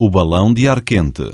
o balão de ar quente.